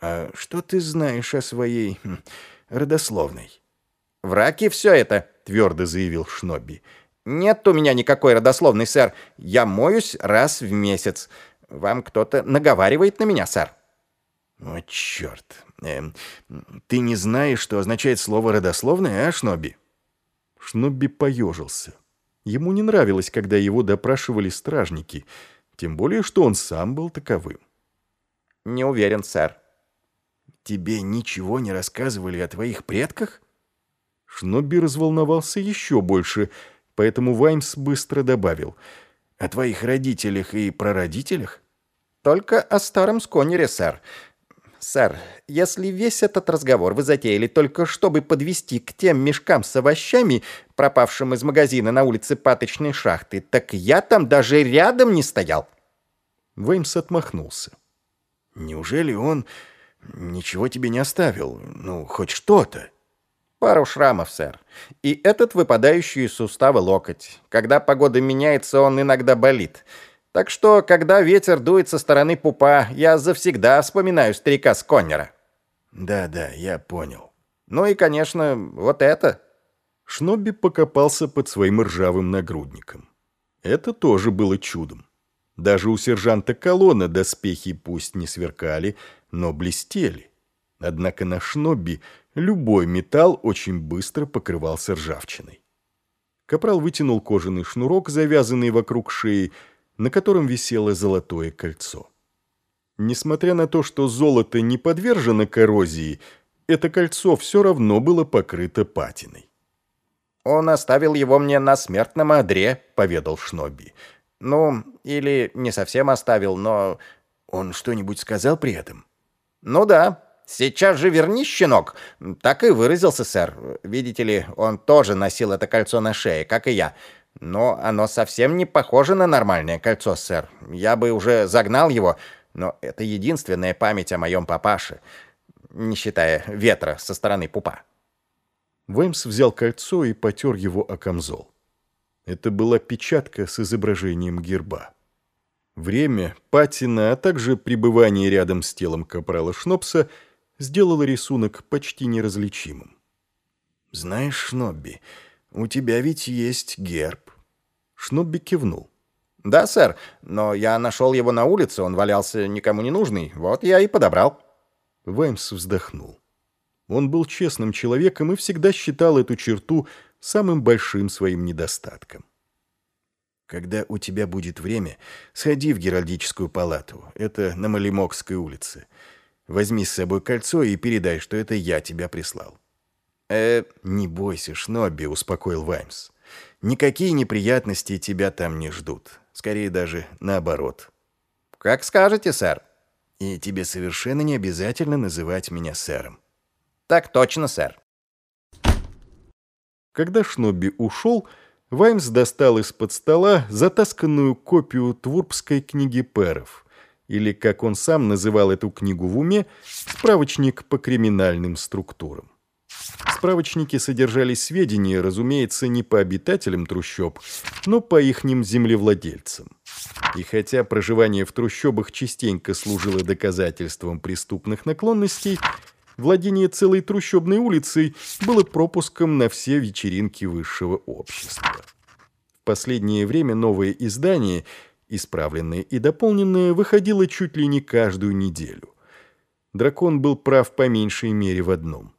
«А что ты знаешь о своей хм, родословной?» «В раке все это», — твердо заявил Шнобби. «Нет у меня никакой родословной, сэр. Я моюсь раз в месяц. Вам кто-то наговаривает на меня, сэр». «О, черт! Эм, ты не знаешь, что означает слово «родословное», а, Шнобби?» Шнобби поежился. Ему не нравилось, когда его допрашивали стражники, тем более, что он сам был таковым. «Не уверен, сэр». «Тебе ничего не рассказывали о твоих предках?» Шнобби разволновался еще больше, поэтому Ваймс быстро добавил. «О твоих родителях и прародителях?» «Только о старом сконере, сэр. Сэр, если весь этот разговор вы затеяли только чтобы подвести к тем мешкам с овощами, пропавшим из магазина на улице Паточной шахты, так я там даже рядом не стоял». Веймс отмахнулся. «Неужели он ничего тебе не оставил? Ну, хоть что-то?» «Пару шрамов, сэр. И этот выпадающий из сустава локоть. Когда погода меняется, он иногда болит». Так что, когда ветер дует со стороны пупа, я завсегда вспоминаю старика Сконнера. Да-да, я понял. Ну и, конечно, вот это. Шнобби покопался под своим ржавым нагрудником. Это тоже было чудом. Даже у сержанта Колона доспехи пусть не сверкали, но блестели. Однако на Шнобби любой металл очень быстро покрывался ржавчиной. Капрал вытянул кожаный шнурок, завязанный вокруг шеи, на котором висело золотое кольцо. Несмотря на то, что золото не подвержено коррозии, это кольцо все равно было покрыто патиной. «Он оставил его мне на смертном одре», — поведал Шнобби. «Ну, или не совсем оставил, но...» «Он что-нибудь сказал при этом?» «Ну да. Сейчас же верни, щенок!» Так и выразился, сэр. Видите ли, он тоже носил это кольцо на шее, как и я. Но оно совсем не похоже на нормальное кольцо, сэр. Я бы уже загнал его, но это единственная память о моем папаше, не считая ветра со стороны пупа. Вэмс взял кольцо и потер его о камзол. Это была печатка с изображением герба. Время, патина, а также пребывание рядом с телом капрала Шнопса сделало рисунок почти неразличимым. «Знаешь, Шнобби, у тебя ведь есть герб. Шнобби кивнул. «Да, сэр, но я нашел его на улице, он валялся никому не нужный, вот я и подобрал». Ваймс вздохнул. Он был честным человеком и всегда считал эту черту самым большим своим недостатком. «Когда у тебя будет время, сходи в Геральдическую палату. Это на Малимокской улице. Возьми с собой кольцо и передай, что это я тебя прислал». «Э, не бойся, Шнобби», — успокоил Ваймс. Никакие неприятности тебя там не ждут. Скорее даже наоборот. Как скажете, сэр. И тебе совершенно не обязательно называть меня сэром. Так точно, сэр. Когда Шнобби ушел, Ваймс достал из-под стола затасканную копию Твурбской книги Перов, или, как он сам называл эту книгу в уме, справочник по криминальным структурам. В справочнике содержались сведения, разумеется, не по обитателям трущоб, но по ихним землевладельцам. И хотя проживание в трущобах частенько служило доказательством преступных наклонностей, владение целой трущобной улицей было пропуском на все вечеринки высшего общества. В последнее время новое издание, исправленное и дополненное, выходило чуть ли не каждую неделю. Дракон был прав по меньшей мере в одном –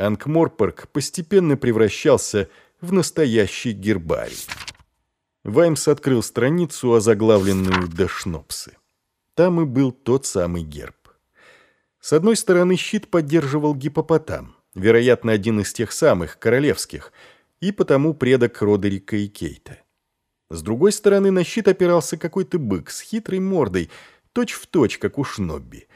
Анкморпорг постепенно превращался в настоящий гербарий. Ваймс открыл страницу, озаглавленную «Дешнопсы». Там и был тот самый герб. С одной стороны щит поддерживал гипопотам, вероятно, один из тех самых, королевских, и потому предок Родерика и Кейта. С другой стороны на щит опирался какой-то бык с хитрой мордой, точь-в-точь, точь, как у Шнобби,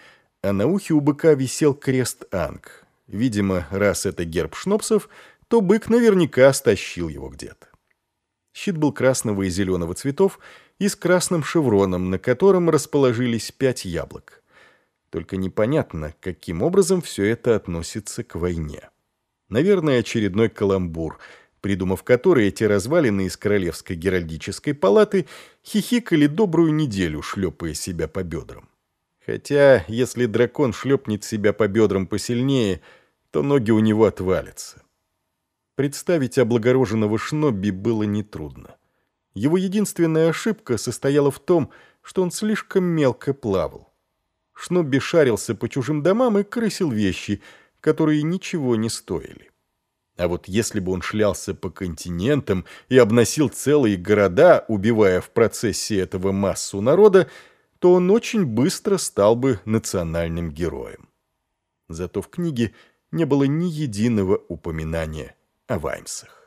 а на ухе у быка висел крест Анг, Видимо, раз это герб шнопсов, то бык наверняка стащил его где-то. Щит был красного и зеленого цветов и с красным шевроном, на котором расположились пять яблок. Только непонятно, каким образом все это относится к войне. Наверное, очередной каламбур, придумав который эти развалины из Королевской Геральдической палаты хихикали добрую неделю, шлепая себя по бедрам. Хотя, если дракон шлепнет себя по бедрам посильнее, то ноги у него отвалятся. Представить облагороженного Шнобби было нетрудно. Его единственная ошибка состояла в том, что он слишком мелко плавал. Шнобби шарился по чужим домам и крысил вещи, которые ничего не стоили. А вот если бы он шлялся по континентам и обносил целые города, убивая в процессе этого массу народа, то он очень быстро стал бы национальным героем. Зато в книге не было ни единого упоминания о Ваймсах.